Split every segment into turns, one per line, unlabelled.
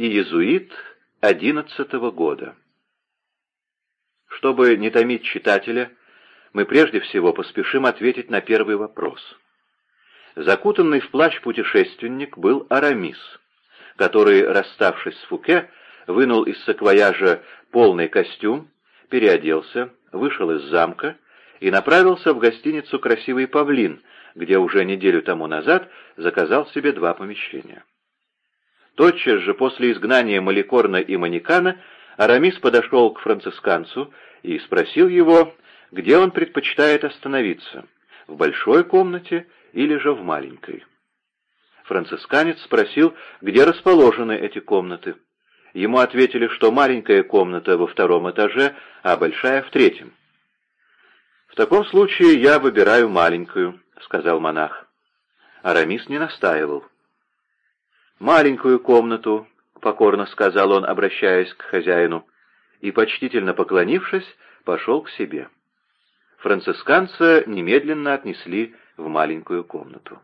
и иезуит одиннадцатого года. Чтобы не томить читателя, мы прежде всего поспешим ответить на первый вопрос. Закутанный в плащ путешественник был Арамис, который, расставшись с Фуке, вынул из саквояжа полный костюм, переоделся, вышел из замка и направился в гостиницу «Красивый павлин», где уже неделю тому назад заказал себе два помещения. Тотчас же после изгнания Маликорна и Манекана Арамис подошел к францисканцу и спросил его, где он предпочитает остановиться, в большой комнате или же в маленькой. Францисканец спросил, где расположены эти комнаты. Ему ответили, что маленькая комната во втором этаже, а большая в третьем. «В таком случае я выбираю маленькую», — сказал монах. Арамис не настаивал. «Маленькую комнату», — покорно сказал он, обращаясь к хозяину, и, почтительно поклонившись, пошел к себе. Францисканца немедленно отнесли в маленькую комнату.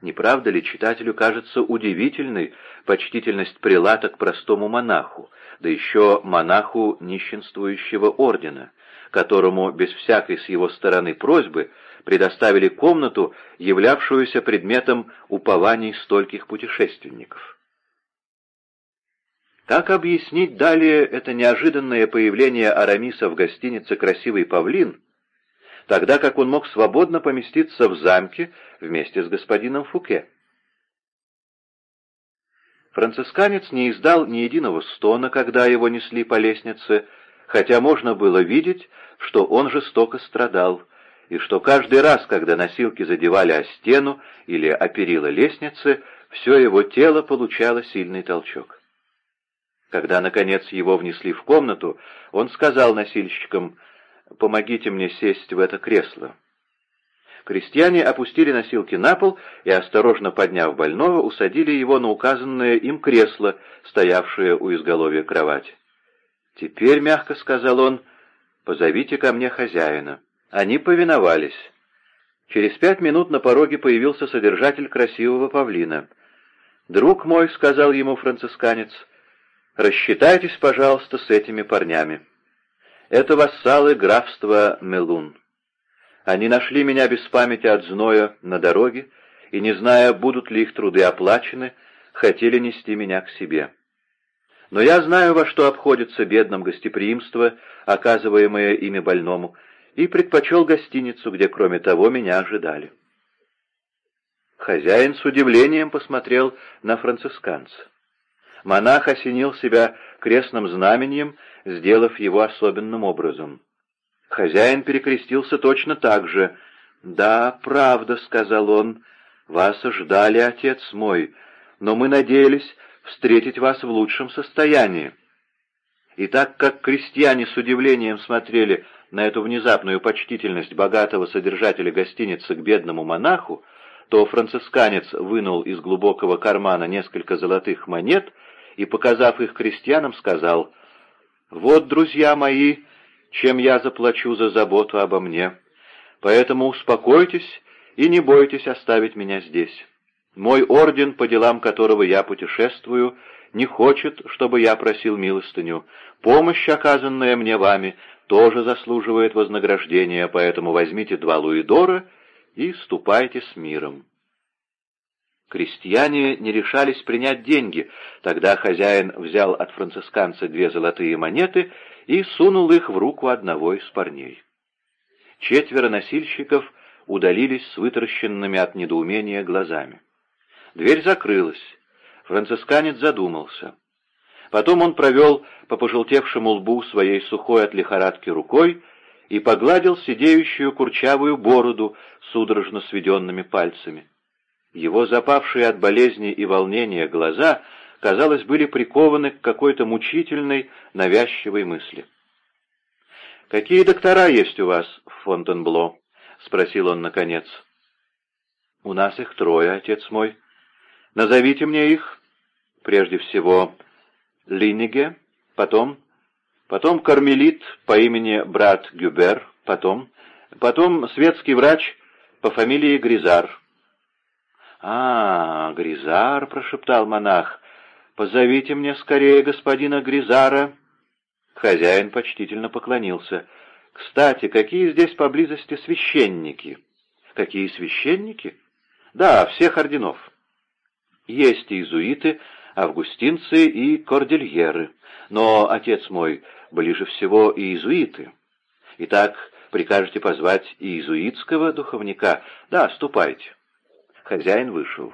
Не правда ли читателю кажется удивительной почтительность прилата к простому монаху, да еще монаху нищенствующего ордена, которому без всякой с его стороны просьбы предоставили комнату, являвшуюся предметом упований стольких путешественников? Как объяснить далее это неожиданное появление Арамиса в гостинице «Красивый павлин», тогда как он мог свободно поместиться в замке вместе с господином Фуке. Францисканец не издал ни единого стона, когда его несли по лестнице, хотя можно было видеть, что он жестоко страдал, и что каждый раз, когда носилки задевали о стену или о перила лестницы, все его тело получало сильный толчок. Когда, наконец, его внесли в комнату, он сказал носильщикам — помогите мне сесть в это кресло». Крестьяне опустили носилки на пол и, осторожно подняв больного, усадили его на указанное им кресло, стоявшее у изголовья кровати. «Теперь, — мягко сказал он, — позовите ко мне хозяина». Они повиновались. Через пять минут на пороге появился содержатель красивого павлина. «Друг мой, — сказал ему францисканец, — рассчитайтесь, пожалуйста, с этими парнями». Это вассалы графства Мелун. Они нашли меня без памяти от зноя на дороге, и, не зная, будут ли их труды оплачены, хотели нести меня к себе. Но я знаю, во что обходится бедным гостеприимство, оказываемое ими больному, и предпочел гостиницу, где, кроме того, меня ожидали. Хозяин с удивлением посмотрел на францисканца. Монах осенил себя крестным знаменем сделав его особенным образом. Хозяин перекрестился точно так же. «Да, правда», — сказал он, — «вас ждали, отец мой, но мы надеялись встретить вас в лучшем состоянии». И так как крестьяне с удивлением смотрели на эту внезапную почтительность богатого содержателя гостиницы к бедному монаху, то францисканец вынул из глубокого кармана несколько золотых монет и, показав их крестьянам, сказал — вот, друзья мои, чем я заплачу за заботу обо мне. Поэтому успокойтесь и не бойтесь оставить меня здесь. Мой орден, по делам которого я путешествую, не хочет, чтобы я просил милостыню. Помощь, оказанная мне вами, тоже заслуживает вознаграждения, поэтому возьмите два луидора и ступайте с миром. Крестьяне не решались принять деньги. Тогда хозяин взял от францисканца две золотые монеты и сунул их в руку одного из парней. Четверо носильщиков удалились с вытаращенными от недоумения глазами. Дверь закрылась. Францисканец задумался. Потом он провел по пожелтевшему лбу своей сухой от лихорадки рукой и погладил сидеющую курчавую бороду судорожно сведенными пальцами. Его запавшие от болезни и волнения глаза, казалось, были прикованы к какой-то мучительной, навязчивой мысли. «Какие доктора есть у вас в Фонтенбло?» — спросил он наконец. «У нас их трое, отец мой. Назовите мне их. Прежде всего, Линиге, потом... Потом кармелит по имени брат Гюбер, потом... Потом светский врач по фамилии Гризар, «А, Гризар», — прошептал монах, «Позовите мне скорее господина Гризара». Хозяин почтительно поклонился. «Кстати, какие здесь поблизости священники?» «Какие священники?» «Да, всех орденов». «Есть иезуиты, августинцы и кордильеры. Но, отец мой, ближе всего иезуиты. Итак, прикажете позвать иезуитского духовника? Да, ступайте». Хозяин вышел.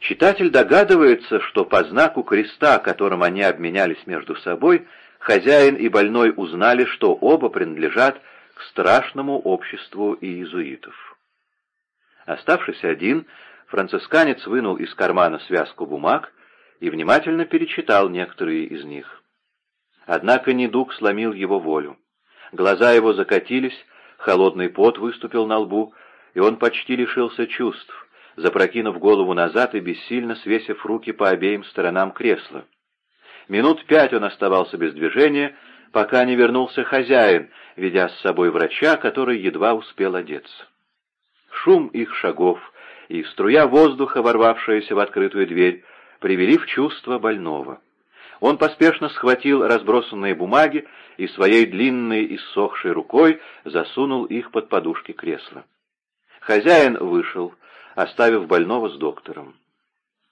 Читатель догадывается, что по знаку креста, которым они обменялись между собой, хозяин и больной узнали, что оба принадлежат к страшному обществу иезуитов. Оставшись один, францисканец вынул из кармана связку бумаг и внимательно перечитал некоторые из них. Однако недуг сломил его волю. Глаза его закатились, холодный пот выступил на лбу, и он почти лишился чувств запрокинув голову назад и бессильно свесив руки по обеим сторонам кресла. Минут пять он оставался без движения, пока не вернулся хозяин, ведя с собой врача, который едва успел одеться. Шум их шагов и струя воздуха, ворвавшаяся в открытую дверь, привели в чувство больного. Он поспешно схватил разбросанные бумаги и своей длинной иссохшей рукой засунул их под подушки кресла. Хозяин вышел, оставив больного с доктором.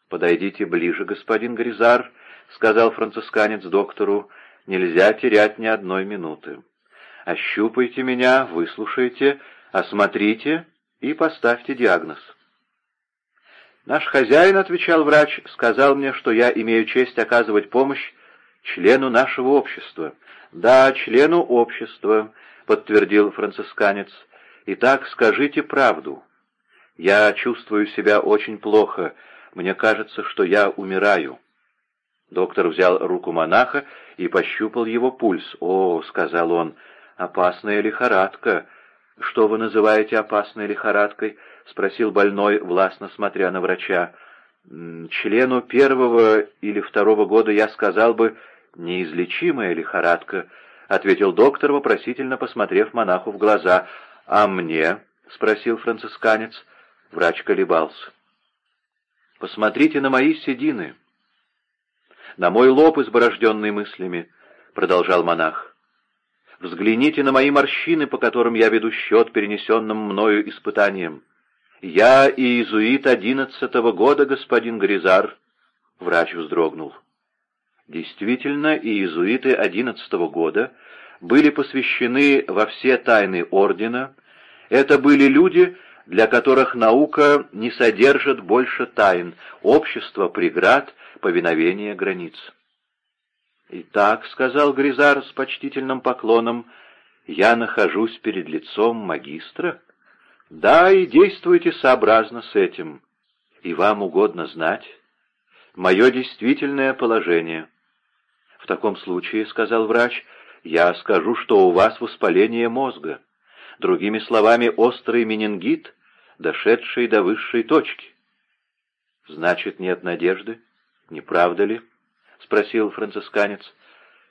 «Подойдите ближе, господин Гризар», — сказал францисканец доктору, — «нельзя терять ни одной минуты. Ощупайте меня, выслушайте, осмотрите и поставьте диагноз». «Наш хозяин, — отвечал врач, — сказал мне, что я имею честь оказывать помощь члену нашего общества». «Да, члену общества», — подтвердил францисканец. «Итак, скажите правду. Я чувствую себя очень плохо. Мне кажется, что я умираю». Доктор взял руку монаха и пощупал его пульс. «О», — сказал он, — «опасная лихорадка». «Что вы называете опасной лихорадкой?» — спросил больной, властно смотря на врача. «Члену первого или второго года я сказал бы неизлечимая лихорадка», — ответил доктор, вопросительно посмотрев монаху в глаза. «А мне?» — спросил францисканец. Врач колебался. «Посмотрите на мои седины, на мой лоб, изборожденный мыслями», — продолжал монах. «Взгляните на мои морщины, по которым я веду счет перенесенным мною испытанием. Я иезуит одиннадцатого года, господин Гризар», — врач вздрогнул. Действительно, иезуиты одиннадцатого года были посвящены во все тайны ордена. Это были люди, для которых наука не содержит больше тайн, общество преград, повиновение границ. «Итак», — сказал Гризар с почтительным поклоном, — «я нахожусь перед лицом магистра?» «Да, и действуйте сообразно с этим. И вам угодно знать мое действительное положение». «В таком случае», — сказал врач, — «я скажу, что у вас воспаление мозга. Другими словами, острый менингит, дошедший до высшей точки. «Значит, нет надежды? Не правда ли?» — спросил францисканец.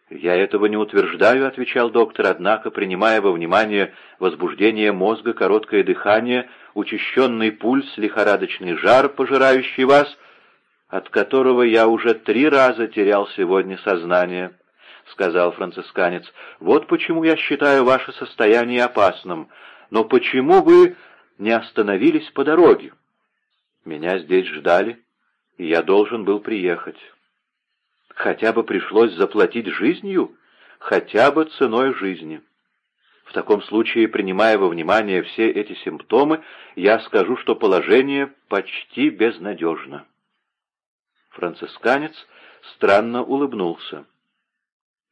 «Я этого не утверждаю», — отвечал доктор, «однако, принимая во внимание возбуждение мозга, короткое дыхание, учащенный пульс, лихорадочный жар, пожирающий вас, от которого я уже три раза терял сегодня сознание», — сказал францисканец, — «вот почему я считаю ваше состояние опасным. Но почему вы не остановились по дороге. Меня здесь ждали, и я должен был приехать. Хотя бы пришлось заплатить жизнью, хотя бы ценой жизни. В таком случае, принимая во внимание все эти симптомы, я скажу, что положение почти безнадежно. Францисканец странно улыбнулся.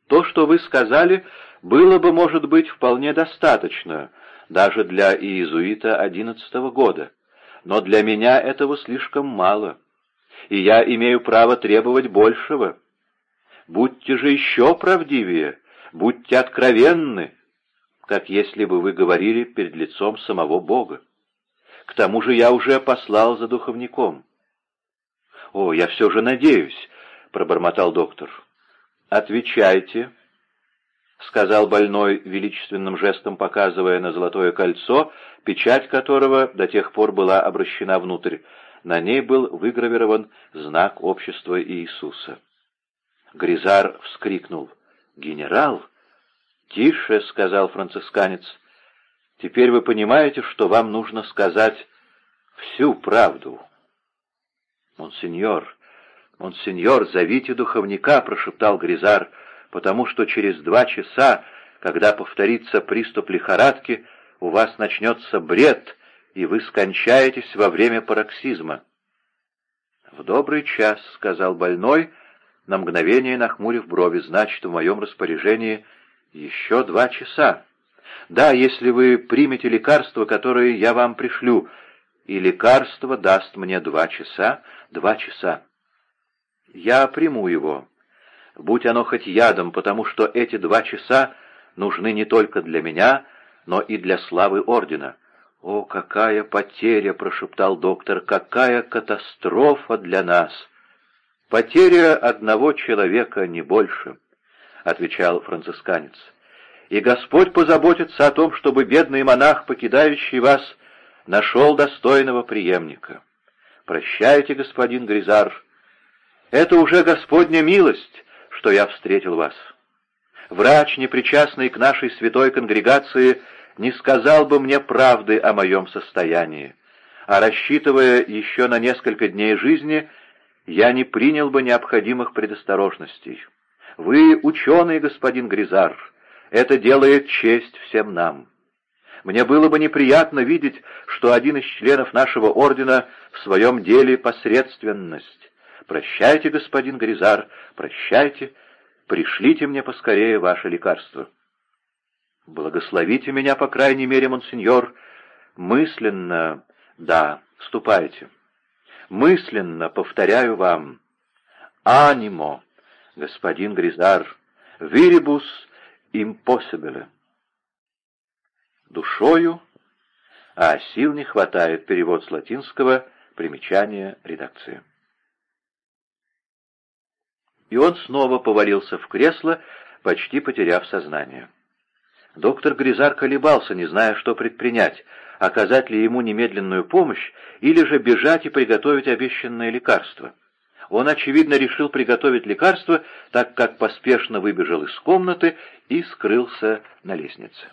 То, что вы сказали, было бы, может быть, вполне достаточно, даже для иезуита одиннадцатого года, но для меня этого слишком мало, и я имею право требовать большего. Будьте же еще правдивее, будьте откровенны, как если бы вы говорили перед лицом самого Бога. К тому же я уже послал за духовником. — О, я все же надеюсь, — пробормотал доктор. — Отвечайте, —— сказал больной, величественным жестом показывая на золотое кольцо, печать которого до тех пор была обращена внутрь. На ней был выгравирован знак общества Иисуса. Гризар вскрикнул. «Генерал!» «Тише!» — сказал францисканец. «Теперь вы понимаете, что вам нужно сказать всю правду». «Монсеньор, монсеньор, зовите духовника!» — прошептал Гризар, «потому что через два часа, когда повторится приступ лихорадки, у вас начнется бред, и вы скончаетесь во время пароксизма». «В добрый час», — сказал больной, на мгновение нахмурив брови, «значит, в моем распоряжении еще два часа. Да, если вы примете лекарство, которое я вам пришлю, и лекарство даст мне два часа, два часа. Я приму его, будь оно хоть ядом, потому что эти два часа нужны не только для меня, но и для славы Ордена. «О, какая потеря!» — прошептал доктор. «Какая катастрофа для нас!» «Потеря одного человека, не больше», — отвечал францисканец. «И Господь позаботится о том, чтобы бедный монах, покидающий вас, нашел достойного преемника. Прощайте, господин Гризар. Это уже Господня милость, что я встретил вас. Врач, непричастный к нашей святой конгрегации, не сказал бы мне правды о моем состоянии, а рассчитывая еще на несколько дней жизни, я не принял бы необходимых предосторожностей. Вы ученый, господин Гризар, это делает честь всем нам. Мне было бы неприятно видеть, что один из членов нашего ордена в своем деле посредственность. Прощайте, господин Гризар, прощайте, пришлите мне поскорее ваше лекарство. Благословите меня, по крайней мере, монсеньор, мысленно, да, ступайте. Мысленно повторяю вам, анимо, господин Гризар, вирибус импосибеле. Душою, а сил не хватает, перевод с латинского, примечание редакции. И он снова повалился в кресло, почти потеряв сознание. Доктор Гризар колебался, не зная, что предпринять, оказать ли ему немедленную помощь или же бежать и приготовить обещанное лекарство. Он, очевидно, решил приготовить лекарство, так как поспешно выбежал из комнаты и скрылся на лестнице.